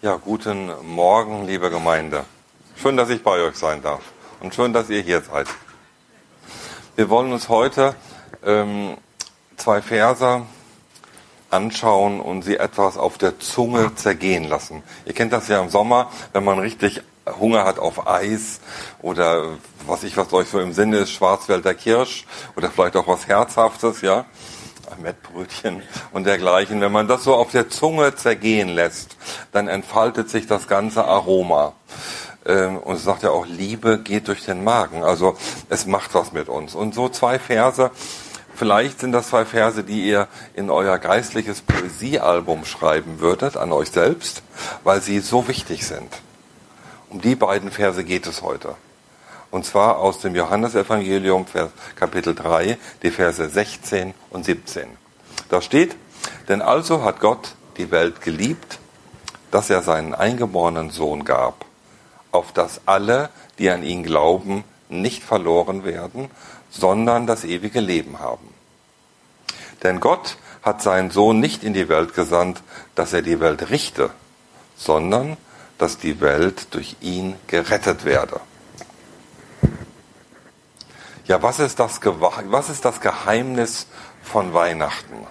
Ja, guten Morgen, liebe Gemeinde. Schön, dass ich bei euch sein darf und schön, dass ihr hier seid. Wir wollen uns heute ähm, zwei Verse anschauen und sie etwas auf der Zunge zergehen lassen. Ihr kennt das ja im Sommer, wenn man richtig Hunger hat auf Eis oder was ich was euch so im Sinne ist, Schwarzwälder Kirsch oder vielleicht auch was Herzhaftes, ja. Mettbrötchen und dergleichen. Wenn man das so auf der Zunge zergehen lässt, dann entfaltet sich das ganze Aroma. Ähm, und es sagt ja auch, Liebe geht durch den Magen. Also es macht was mit uns. Und so zwei Verse, vielleicht sind das zwei Verse, die ihr in euer geistliches Poesiealbum schreiben würdet, an euch selbst, weil sie so wichtig sind. Um die beiden Verse geht es heute. Und zwar aus dem Johannesevangelium, Kapitel 3, die Verse 16 und 17. Da steht, denn also hat Gott die Welt geliebt, dass er seinen eingeborenen Sohn gab, auf dass alle, die an ihn glauben, nicht verloren werden, sondern das ewige Leben haben. Denn Gott hat seinen Sohn nicht in die Welt gesandt, dass er die Welt richte, sondern dass die Welt durch ihn gerettet werde. Ja, was ist das, was ist das Geheimnis von Weihnachten?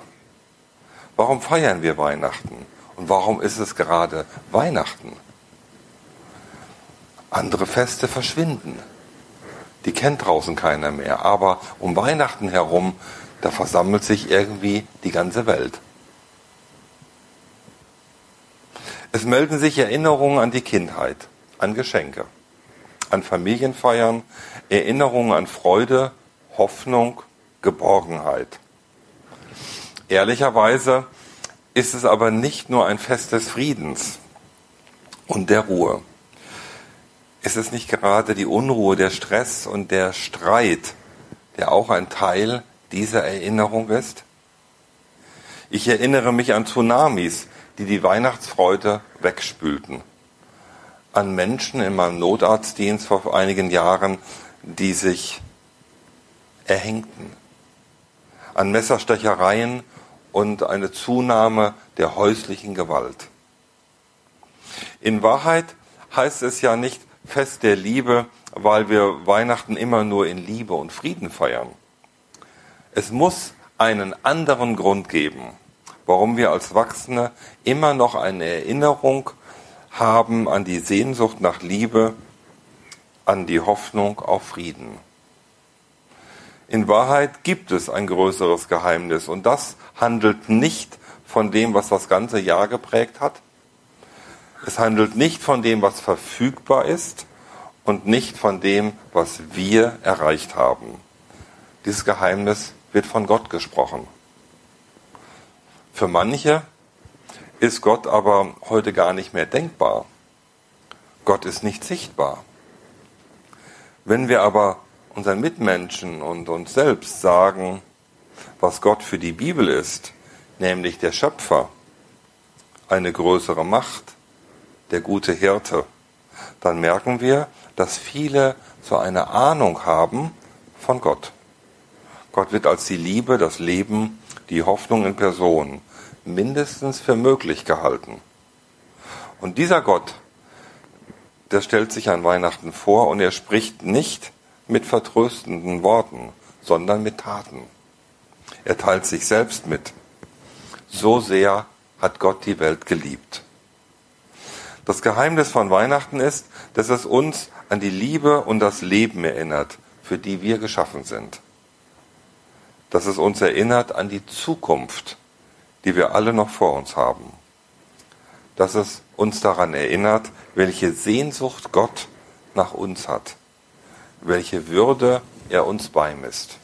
Warum feiern wir Weihnachten? Und warum ist es gerade Weihnachten? Andere Feste verschwinden. Die kennt draußen keiner mehr. Aber um Weihnachten herum, da versammelt sich irgendwie die ganze Welt. Es melden sich Erinnerungen an die Kindheit, an Geschenke an Familienfeiern, Erinnerungen an Freude, Hoffnung, Geborgenheit. Ehrlicherweise ist es aber nicht nur ein Fest des Friedens und der Ruhe. Ist es nicht gerade die Unruhe, der Stress und der Streit, der auch ein Teil dieser Erinnerung ist? Ich erinnere mich an Tsunamis, die die Weihnachtsfreude wegspülten an Menschen in meinem Notarztdienst vor einigen Jahren, die sich erhängten. An Messerstechereien und eine Zunahme der häuslichen Gewalt. In Wahrheit heißt es ja nicht Fest der Liebe, weil wir Weihnachten immer nur in Liebe und Frieden feiern. Es muss einen anderen Grund geben, warum wir als Wachsene immer noch eine Erinnerung haben an die Sehnsucht nach Liebe, an die Hoffnung auf Frieden. In Wahrheit gibt es ein größeres Geheimnis und das handelt nicht von dem, was das ganze Jahr geprägt hat. Es handelt nicht von dem, was verfügbar ist und nicht von dem, was wir erreicht haben. Dieses Geheimnis wird von Gott gesprochen. Für manche ist Gott aber heute gar nicht mehr denkbar. Gott ist nicht sichtbar. Wenn wir aber unseren Mitmenschen und uns selbst sagen, was Gott für die Bibel ist, nämlich der Schöpfer, eine größere Macht, der gute Hirte, dann merken wir, dass viele so eine Ahnung haben von Gott. Gott wird als die Liebe, das Leben, die Hoffnung in Person, mindestens für möglich gehalten. Und dieser Gott, der stellt sich an Weihnachten vor und er spricht nicht mit vertröstenden Worten, sondern mit Taten. Er teilt sich selbst mit. So sehr hat Gott die Welt geliebt. Das Geheimnis von Weihnachten ist, dass es uns an die Liebe und das Leben erinnert, für die wir geschaffen sind. Dass es uns erinnert an die Zukunft, die wir alle noch vor uns haben. Dass es uns daran erinnert, welche Sehnsucht Gott nach uns hat, welche Würde er uns beimisst.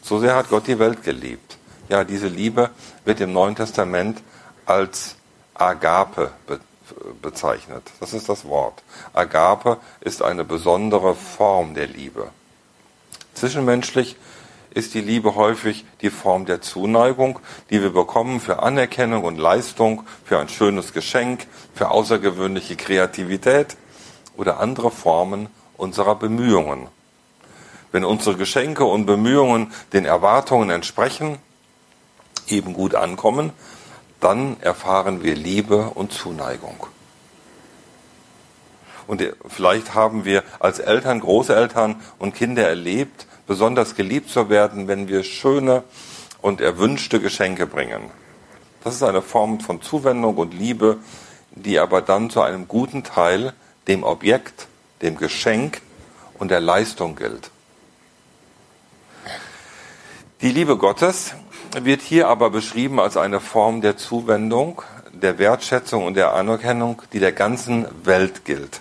So sehr hat Gott die Welt geliebt. Ja, diese Liebe wird im Neuen Testament als Agape bezeichnet. Das ist das Wort. Agape ist eine besondere Form der Liebe. Zwischenmenschlich ist die Liebe häufig die Form der Zuneigung, die wir bekommen für Anerkennung und Leistung, für ein schönes Geschenk, für außergewöhnliche Kreativität oder andere Formen unserer Bemühungen. Wenn unsere Geschenke und Bemühungen den Erwartungen entsprechen, eben gut ankommen, dann erfahren wir Liebe und Zuneigung. Und vielleicht haben wir als Eltern, Großeltern und Kinder erlebt, besonders geliebt zu werden, wenn wir schöne und erwünschte Geschenke bringen. Das ist eine Form von Zuwendung und Liebe, die aber dann zu einem guten Teil dem Objekt, dem Geschenk und der Leistung gilt. Die Liebe Gottes wird hier aber beschrieben als eine Form der Zuwendung, der Wertschätzung und der Anerkennung, die der ganzen Welt gilt.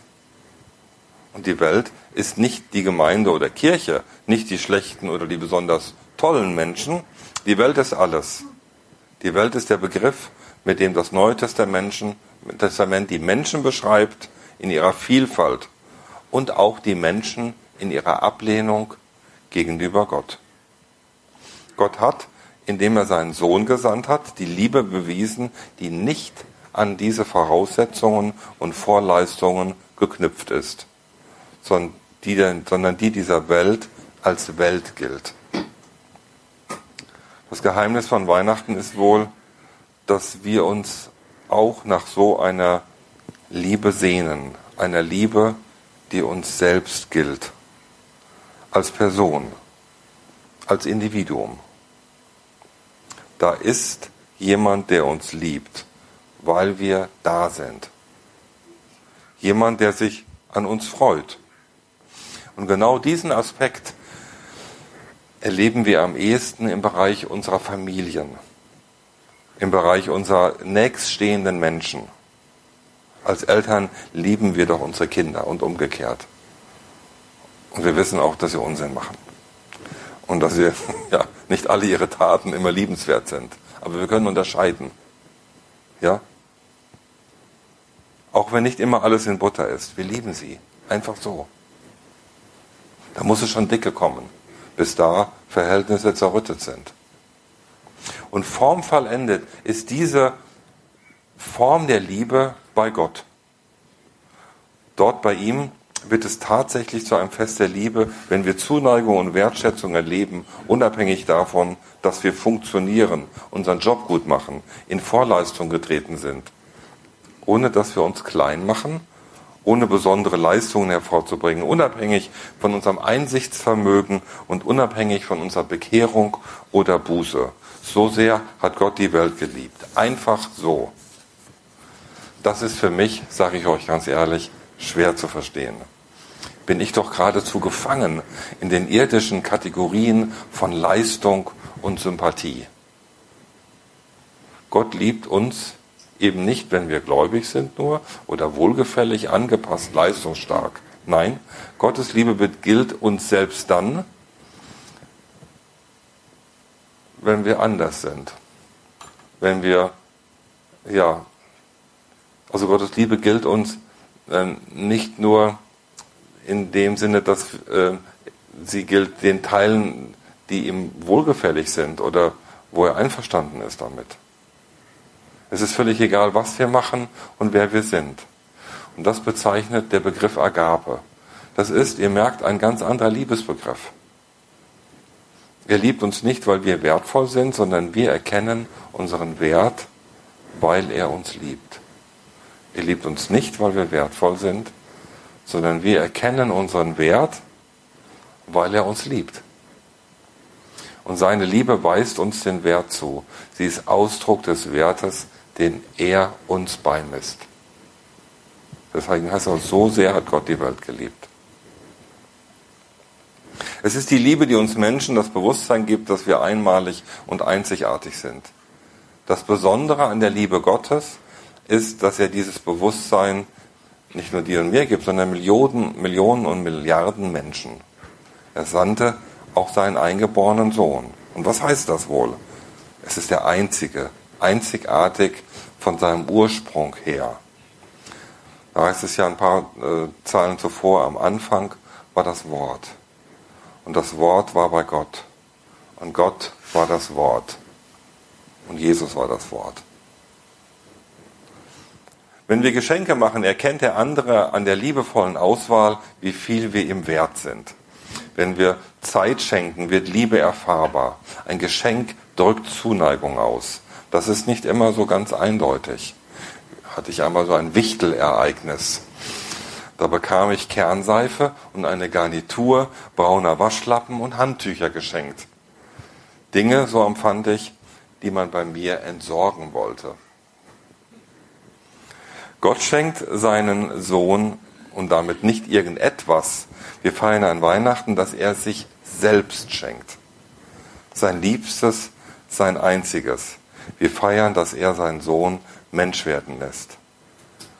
Und die Welt ist nicht die Gemeinde oder Kirche, nicht die schlechten oder die besonders tollen Menschen. Die Welt ist alles. Die Welt ist der Begriff, mit dem das Neue Testament die Menschen beschreibt in ihrer Vielfalt und auch die Menschen in ihrer Ablehnung gegenüber Gott. Gott hat, indem er seinen Sohn gesandt hat, die Liebe bewiesen, die nicht an diese Voraussetzungen und Vorleistungen geknüpft ist, sondern die, dieser Welt als Welt gilt. Das Geheimnis von Weihnachten ist wohl, dass wir uns auch nach so einer Liebe sehnen, einer Liebe, die uns selbst gilt, als Person, als Individuum. Da ist jemand, der uns liebt, weil wir da sind. Jemand, der sich an uns freut. Und genau diesen Aspekt erleben wir am ehesten im Bereich unserer Familien, im Bereich unserer nächststehenden Menschen. Als Eltern lieben wir doch unsere Kinder und umgekehrt. Und wir wissen auch, dass sie Unsinn machen. Und dass sie, ja, nicht alle ihre Taten immer liebenswert sind. Aber wir können unterscheiden. Ja? Auch wenn nicht immer alles in Butter ist. Wir lieben sie. Einfach so. Da muss es schon dicke kommen, bis da Verhältnisse zerrüttet sind. Und formvollendet ist diese Form der Liebe bei Gott. Dort bei ihm wird es tatsächlich zu einem Fest der Liebe, wenn wir Zuneigung und Wertschätzung erleben, unabhängig davon, dass wir funktionieren, unseren Job gut machen, in Vorleistung getreten sind, ohne dass wir uns klein machen, ohne besondere Leistungen hervorzubringen, unabhängig von unserem Einsichtsvermögen und unabhängig von unserer Bekehrung oder Buße. So sehr hat Gott die Welt geliebt. Einfach so. Das ist für mich, sage ich euch ganz ehrlich, schwer zu verstehen bin ich doch geradezu gefangen in den irdischen Kategorien von Leistung und Sympathie. Gott liebt uns eben nicht, wenn wir gläubig sind nur oder wohlgefällig, angepasst, leistungsstark. Nein, Gottes Liebe gilt uns selbst dann, wenn wir anders sind. Wenn wir, ja, also Gottes Liebe gilt uns äh, nicht nur in dem Sinne, dass äh, sie gilt den Teilen, die ihm wohlgefällig sind oder wo er einverstanden ist damit. Es ist völlig egal, was wir machen und wer wir sind. Und das bezeichnet der Begriff Agape. Das ist, ihr merkt, ein ganz anderer Liebesbegriff. Er liebt uns nicht, weil wir wertvoll sind, sondern wir erkennen unseren Wert, weil er uns liebt. Er liebt uns nicht, weil wir wertvoll sind, sondern wir erkennen unseren Wert, weil er uns liebt. Und seine Liebe weist uns den Wert zu. Sie ist Ausdruck des Wertes, den er uns beimisst. Deswegen heißt es, so sehr hat Gott die Welt geliebt. Es ist die Liebe, die uns Menschen das Bewusstsein gibt, dass wir einmalig und einzigartig sind. Das Besondere an der Liebe Gottes ist, dass er dieses Bewusstsein nicht nur dir und mir gibt, sondern Millionen, Millionen und Milliarden Menschen. Er sandte auch seinen eingeborenen Sohn. Und was heißt das wohl? Es ist der einzige, einzigartig von seinem Ursprung her. Da heißt es ja ein paar äh, Zeilen zuvor, am Anfang war das Wort. Und das Wort war bei Gott. Und Gott war das Wort. Und Jesus war das Wort. Wenn wir Geschenke machen, erkennt der andere an der liebevollen Auswahl, wie viel wir ihm wert sind. Wenn wir Zeit schenken, wird Liebe erfahrbar. Ein Geschenk drückt Zuneigung aus. Das ist nicht immer so ganz eindeutig. Hatte ich einmal so ein Wichtelereignis. Da bekam ich Kernseife und eine Garnitur brauner Waschlappen und Handtücher geschenkt. Dinge, so empfand ich, die man bei mir entsorgen wollte. Gott schenkt seinen Sohn und damit nicht irgendetwas. Wir feiern an Weihnachten, dass er sich selbst schenkt. Sein Liebstes, sein Einziges. Wir feiern, dass er seinen Sohn Mensch werden lässt.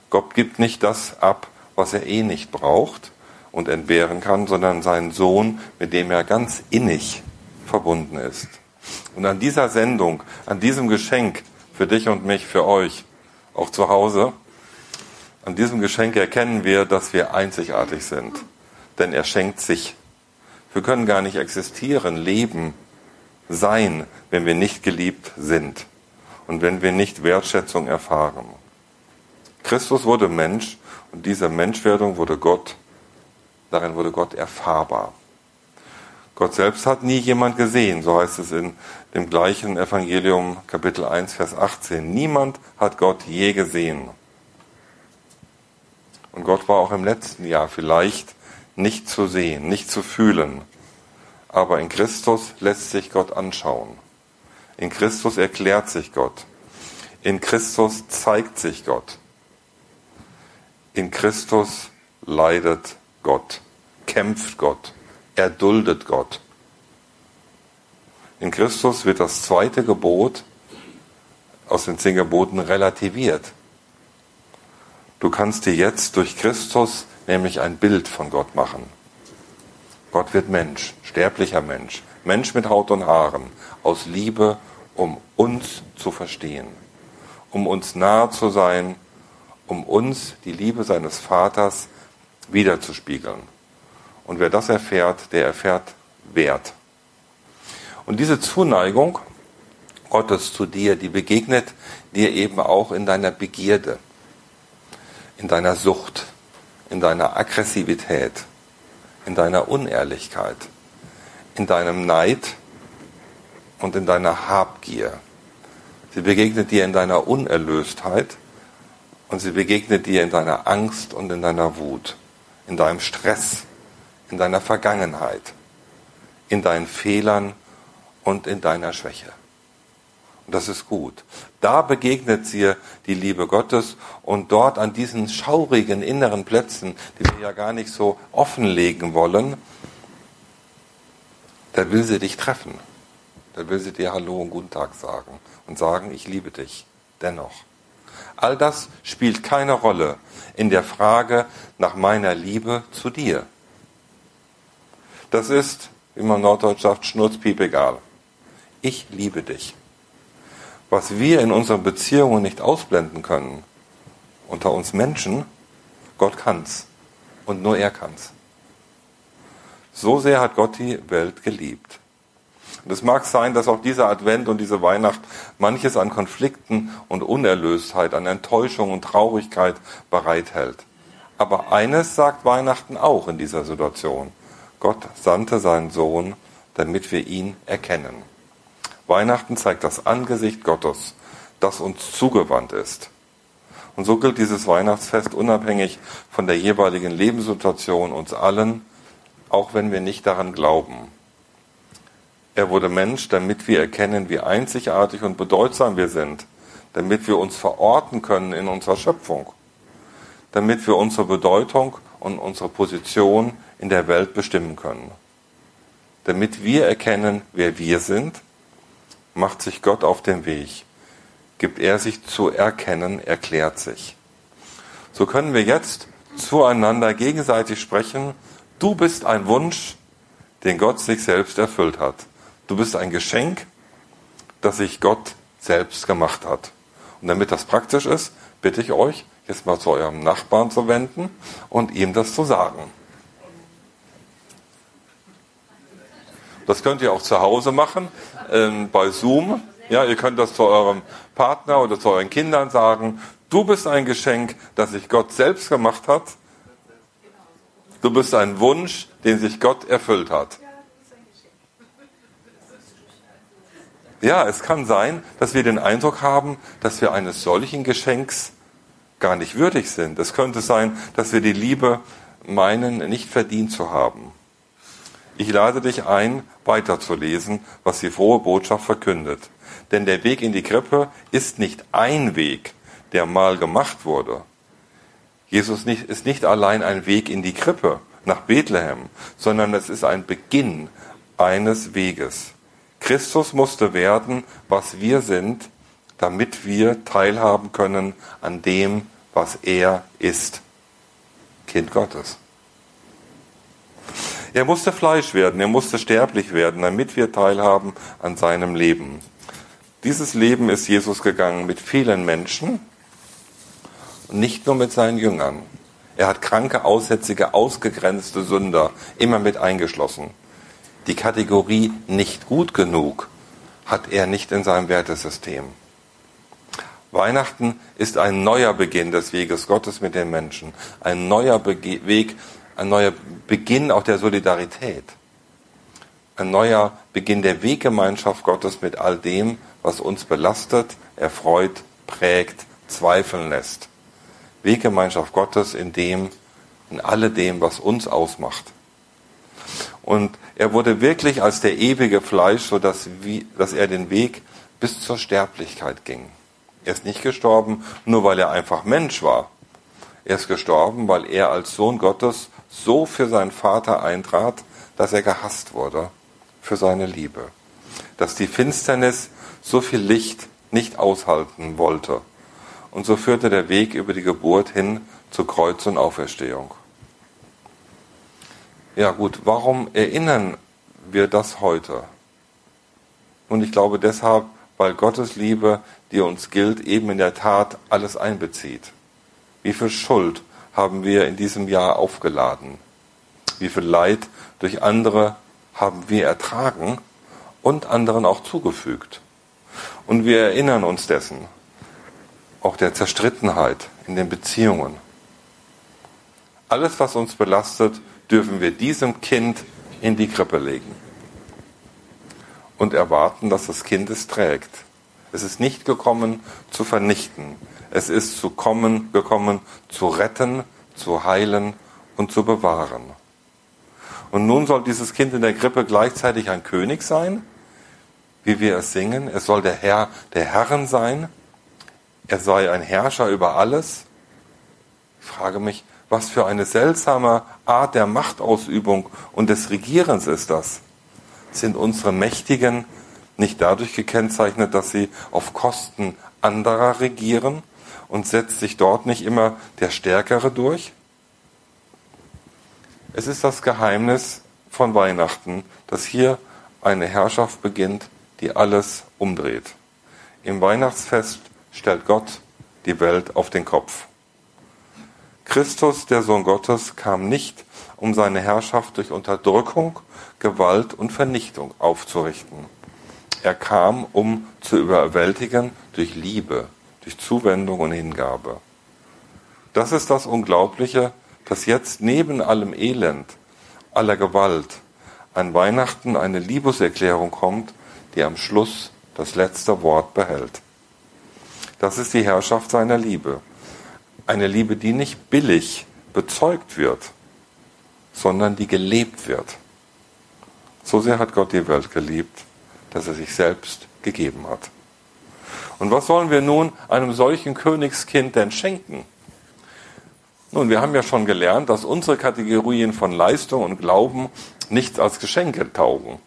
Gott gibt nicht das ab, was er eh nicht braucht und entbehren kann, sondern seinen Sohn, mit dem er ganz innig verbunden ist. Und an dieser Sendung, an diesem Geschenk für dich und mich, für euch, auch zu Hause, an diesem Geschenk erkennen wir, dass wir einzigartig sind. Denn er schenkt sich. Wir können gar nicht existieren, leben, sein, wenn wir nicht geliebt sind und wenn wir nicht Wertschätzung erfahren. Christus wurde Mensch und diese Menschwerdung wurde Gott, darin wurde Gott erfahrbar. Gott selbst hat nie jemand gesehen, so heißt es in dem gleichen Evangelium Kapitel 1, Vers 18. Niemand hat Gott je gesehen. Und Gott war auch im letzten Jahr vielleicht nicht zu sehen, nicht zu fühlen. Aber in Christus lässt sich Gott anschauen. In Christus erklärt sich Gott. In Christus zeigt sich Gott. In Christus leidet Gott, kämpft Gott, erduldet Gott. In Christus wird das zweite Gebot aus den zehn Geboten relativiert. Du kannst dir jetzt durch Christus nämlich ein Bild von Gott machen. Gott wird Mensch, sterblicher Mensch, Mensch mit Haut und Haaren, aus Liebe, um uns zu verstehen, um uns nahe zu sein, um uns die Liebe seines Vaters wiederzuspiegeln. Und wer das erfährt, der erfährt Wert. Und diese Zuneigung Gottes zu dir, die begegnet dir eben auch in deiner Begierde, in deiner Sucht, in deiner Aggressivität, in deiner Unehrlichkeit, in deinem Neid und in deiner Habgier. Sie begegnet dir in deiner Unerlöstheit und sie begegnet dir in deiner Angst und in deiner Wut, in deinem Stress, in deiner Vergangenheit, in deinen Fehlern und in deiner Schwäche. Das ist gut. Da begegnet sie die Liebe Gottes und dort an diesen schaurigen inneren Plätzen, die wir ja gar nicht so offenlegen wollen, da will sie dich treffen. Da will sie dir Hallo und Guten Tag sagen und sagen, ich liebe dich dennoch. All das spielt keine Rolle in der Frage nach meiner Liebe zu dir. Das ist, wie man norddeutsch sagt, schnurzpiep egal. Ich liebe dich was wir in unseren Beziehungen nicht ausblenden können, unter uns Menschen, Gott kann's. Und nur er kann's. So sehr hat Gott die Welt geliebt. Und es mag sein, dass auch dieser Advent und diese Weihnacht manches an Konflikten und Unerlöstheit, an Enttäuschung und Traurigkeit bereithält. Aber eines sagt Weihnachten auch in dieser Situation. Gott sandte seinen Sohn, damit wir ihn erkennen. Weihnachten zeigt das Angesicht Gottes, das uns zugewandt ist. Und so gilt dieses Weihnachtsfest unabhängig von der jeweiligen Lebenssituation uns allen, auch wenn wir nicht daran glauben. Er wurde Mensch, damit wir erkennen, wie einzigartig und bedeutsam wir sind, damit wir uns verorten können in unserer Schöpfung, damit wir unsere Bedeutung und unsere Position in der Welt bestimmen können, damit wir erkennen, wer wir sind macht sich Gott auf den Weg, gibt er sich zu erkennen, erklärt sich. So können wir jetzt zueinander gegenseitig sprechen, du bist ein Wunsch, den Gott sich selbst erfüllt hat. Du bist ein Geschenk, das sich Gott selbst gemacht hat. Und damit das praktisch ist, bitte ich euch, jetzt mal zu eurem Nachbarn zu wenden und ihm das zu sagen. Das könnt ihr auch zu Hause machen, ähm, bei Zoom. Ja, ihr könnt das zu eurem Partner oder zu euren Kindern sagen. Du bist ein Geschenk, das sich Gott selbst gemacht hat. Du bist ein Wunsch, den sich Gott erfüllt hat. Ja, es kann sein, dass wir den Eindruck haben, dass wir eines solchen Geschenks gar nicht würdig sind. Es könnte sein, dass wir die Liebe meinen, nicht verdient zu haben. Ich lade dich ein, weiterzulesen, was die frohe Botschaft verkündet. Denn der Weg in die Krippe ist nicht ein Weg, der mal gemacht wurde. Jesus ist nicht allein ein Weg in die Krippe nach Bethlehem, sondern es ist ein Beginn eines Weges. Christus musste werden, was wir sind, damit wir teilhaben können an dem, was er ist. Kind Gottes. Er musste Fleisch werden, er musste sterblich werden, damit wir teilhaben an seinem Leben. Dieses Leben ist Jesus gegangen mit vielen Menschen nicht nur mit seinen Jüngern. Er hat kranke, aussätzige, ausgegrenzte Sünder immer mit eingeschlossen. Die Kategorie nicht gut genug hat er nicht in seinem Wertesystem. Weihnachten ist ein neuer Beginn des Weges Gottes mit den Menschen, ein neuer Bege Weg ein neuer Beginn auch der Solidarität, ein neuer Beginn der Weggemeinschaft Gottes mit all dem, was uns belastet, erfreut, prägt, zweifeln lässt. Weggemeinschaft Gottes in dem, in alledem, was uns ausmacht. Und er wurde wirklich als der ewige Fleisch, so dass, er den Weg bis zur Sterblichkeit ging. Er ist nicht gestorben, nur weil er einfach Mensch war. Er ist gestorben, weil er als Sohn Gottes so für seinen Vater eintrat, dass er gehasst wurde für seine Liebe. Dass die Finsternis so viel Licht nicht aushalten wollte. Und so führte der Weg über die Geburt hin zu Kreuz und Auferstehung. Ja gut, warum erinnern wir das heute? Und ich glaube deshalb, weil Gottes Liebe, die uns gilt, eben in der Tat alles einbezieht. Wie viel Schuld haben wir in diesem Jahr aufgeladen? Wie viel Leid durch andere haben wir ertragen und anderen auch zugefügt? Und wir erinnern uns dessen, auch der Zerstrittenheit in den Beziehungen. Alles, was uns belastet, dürfen wir diesem Kind in die Krippe legen und erwarten, dass das Kind es trägt. Es ist nicht gekommen zu vernichten, es ist zu kommen, gekommen, zu retten, zu heilen und zu bewahren. Und nun soll dieses Kind in der Krippe gleichzeitig ein König sein, wie wir es singen. Es soll der Herr der Herren sein. Er sei ein Herrscher über alles. Ich frage mich, was für eine seltsame Art der Machtausübung und des Regierens ist das? Sind unsere Mächtigen nicht dadurch gekennzeichnet, dass sie auf Kosten anderer regieren, und setzt sich dort nicht immer der Stärkere durch? Es ist das Geheimnis von Weihnachten, dass hier eine Herrschaft beginnt, die alles umdreht. Im Weihnachtsfest stellt Gott die Welt auf den Kopf. Christus, der Sohn Gottes, kam nicht, um seine Herrschaft durch Unterdrückung, Gewalt und Vernichtung aufzurichten. Er kam, um zu überwältigen durch Liebe, durch Zuwendung und Hingabe. Das ist das Unglaubliche, dass jetzt neben allem Elend, aller Gewalt, an Weihnachten eine Liebeserklärung kommt, die am Schluss das letzte Wort behält. Das ist die Herrschaft seiner Liebe. Eine Liebe, die nicht billig bezeugt wird, sondern die gelebt wird. So sehr hat Gott die Welt geliebt, dass er sich selbst gegeben hat. Und was sollen wir nun einem solchen Königskind denn schenken? Nun, wir haben ja schon gelernt, dass unsere Kategorien von Leistung und Glauben nichts als Geschenke taugen.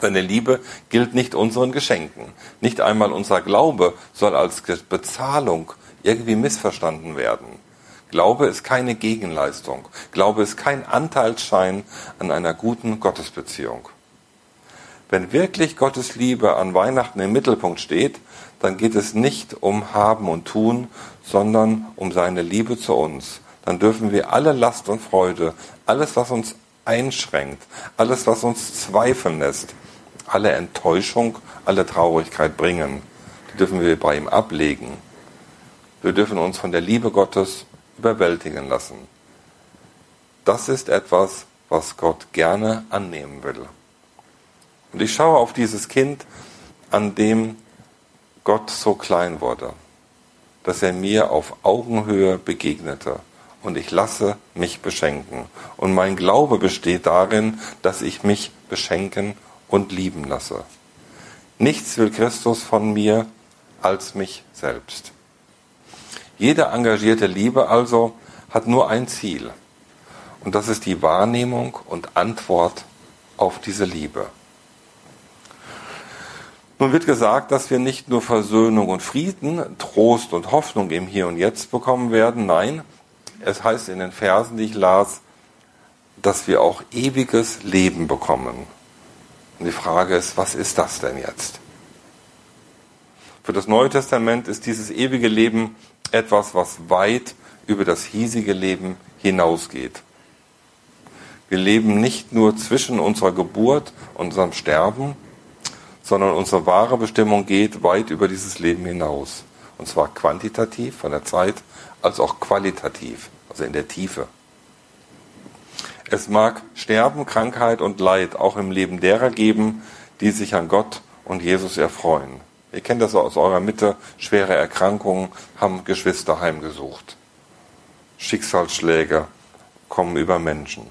Seine Liebe gilt nicht unseren Geschenken. Nicht einmal unser Glaube soll als Bezahlung irgendwie missverstanden werden. Glaube ist keine Gegenleistung. Glaube ist kein Anteilsschein an einer guten Gottesbeziehung. Wenn wirklich Gottes Liebe an Weihnachten im Mittelpunkt steht, dann geht es nicht um Haben und Tun, sondern um seine Liebe zu uns. Dann dürfen wir alle Last und Freude, alles, was uns einschränkt, alles, was uns zweifeln lässt, alle Enttäuschung, alle Traurigkeit bringen. Die dürfen wir bei ihm ablegen. Wir dürfen uns von der Liebe Gottes überwältigen lassen. Das ist etwas, was Gott gerne annehmen will. Und ich schaue auf dieses Kind an dem Gott so klein wurde, dass er mir auf Augenhöhe begegnete und ich lasse mich beschenken. Und mein Glaube besteht darin, dass ich mich beschenken und lieben lasse. Nichts will Christus von mir als mich selbst. Jede engagierte Liebe also hat nur ein Ziel. Und das ist die Wahrnehmung und Antwort auf diese Liebe. Nun wird gesagt, dass wir nicht nur Versöhnung und Frieden, Trost und Hoffnung im Hier und Jetzt bekommen werden. Nein, es heißt in den Versen, die ich las, dass wir auch ewiges Leben bekommen. Und die Frage ist, was ist das denn jetzt? Für das Neue Testament ist dieses ewige Leben etwas, was weit über das hiesige Leben hinausgeht. Wir leben nicht nur zwischen unserer Geburt und unserem Sterben, sondern unsere wahre Bestimmung geht weit über dieses Leben hinaus. Und zwar quantitativ von der Zeit als auch qualitativ, also in der Tiefe. Es mag Sterben, Krankheit und Leid auch im Leben derer geben, die sich an Gott und Jesus erfreuen. Ihr kennt das aus eurer Mitte, schwere Erkrankungen haben Geschwister heimgesucht. Schicksalsschläge kommen über Menschen.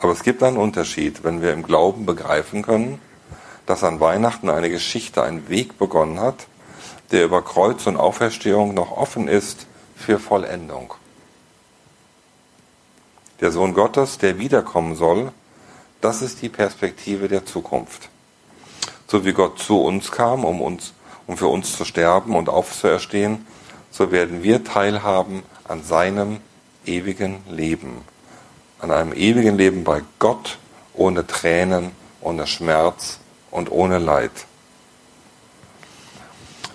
Aber es gibt einen Unterschied, wenn wir im Glauben begreifen können, dass an Weihnachten eine Geschichte, ein Weg begonnen hat, der über Kreuz und Auferstehung noch offen ist für Vollendung. Der Sohn Gottes, der wiederkommen soll, das ist die Perspektive der Zukunft. So wie Gott zu uns kam, um uns, um für uns zu sterben und aufzuerstehen, so werden wir teilhaben an seinem ewigen Leben an einem ewigen Leben bei Gott, ohne Tränen, ohne Schmerz und ohne Leid.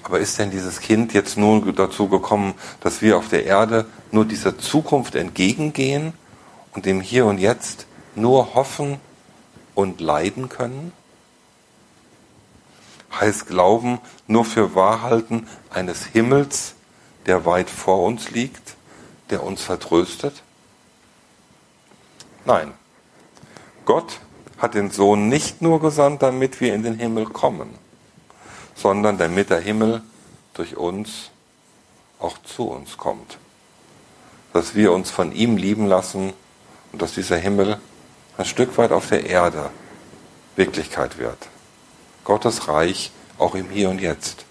Aber ist denn dieses Kind jetzt nun dazu gekommen, dass wir auf der Erde nur dieser Zukunft entgegengehen und dem Hier und Jetzt nur hoffen und leiden können? Heißt Glauben nur für Wahrhalten eines Himmels, der weit vor uns liegt, der uns vertröstet? Nein, Gott hat den Sohn nicht nur gesandt, damit wir in den Himmel kommen, sondern damit der Himmel durch uns auch zu uns kommt. Dass wir uns von ihm lieben lassen und dass dieser Himmel ein Stück weit auf der Erde Wirklichkeit wird. Gottes Reich auch im Hier und Jetzt.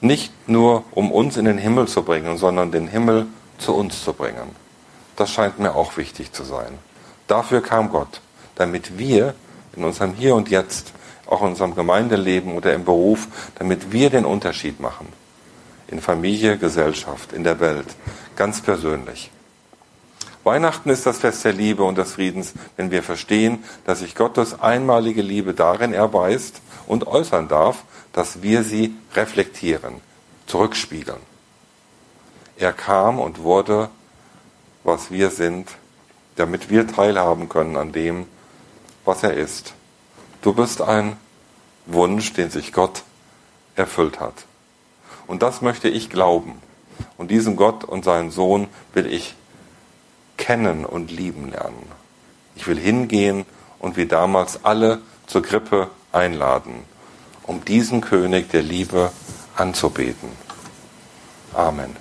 Nicht nur um uns in den Himmel zu bringen, sondern den Himmel zu uns zu bringen. Das scheint mir auch wichtig zu sein. Dafür kam Gott, damit wir in unserem Hier und Jetzt, auch in unserem Gemeindeleben oder im Beruf, damit wir den Unterschied machen. In Familie, Gesellschaft, in der Welt, ganz persönlich. Weihnachten ist das Fest der Liebe und des Friedens, wenn wir verstehen, dass sich Gottes einmalige Liebe darin erweist und äußern darf, dass wir sie reflektieren, zurückspiegeln. Er kam und wurde was wir sind, damit wir teilhaben können an dem, was er ist. Du bist ein Wunsch, den sich Gott erfüllt hat. Und das möchte ich glauben. Und diesen Gott und seinen Sohn will ich kennen und lieben lernen. Ich will hingehen und wie damals alle zur Grippe einladen, um diesen König der Liebe anzubeten. Amen.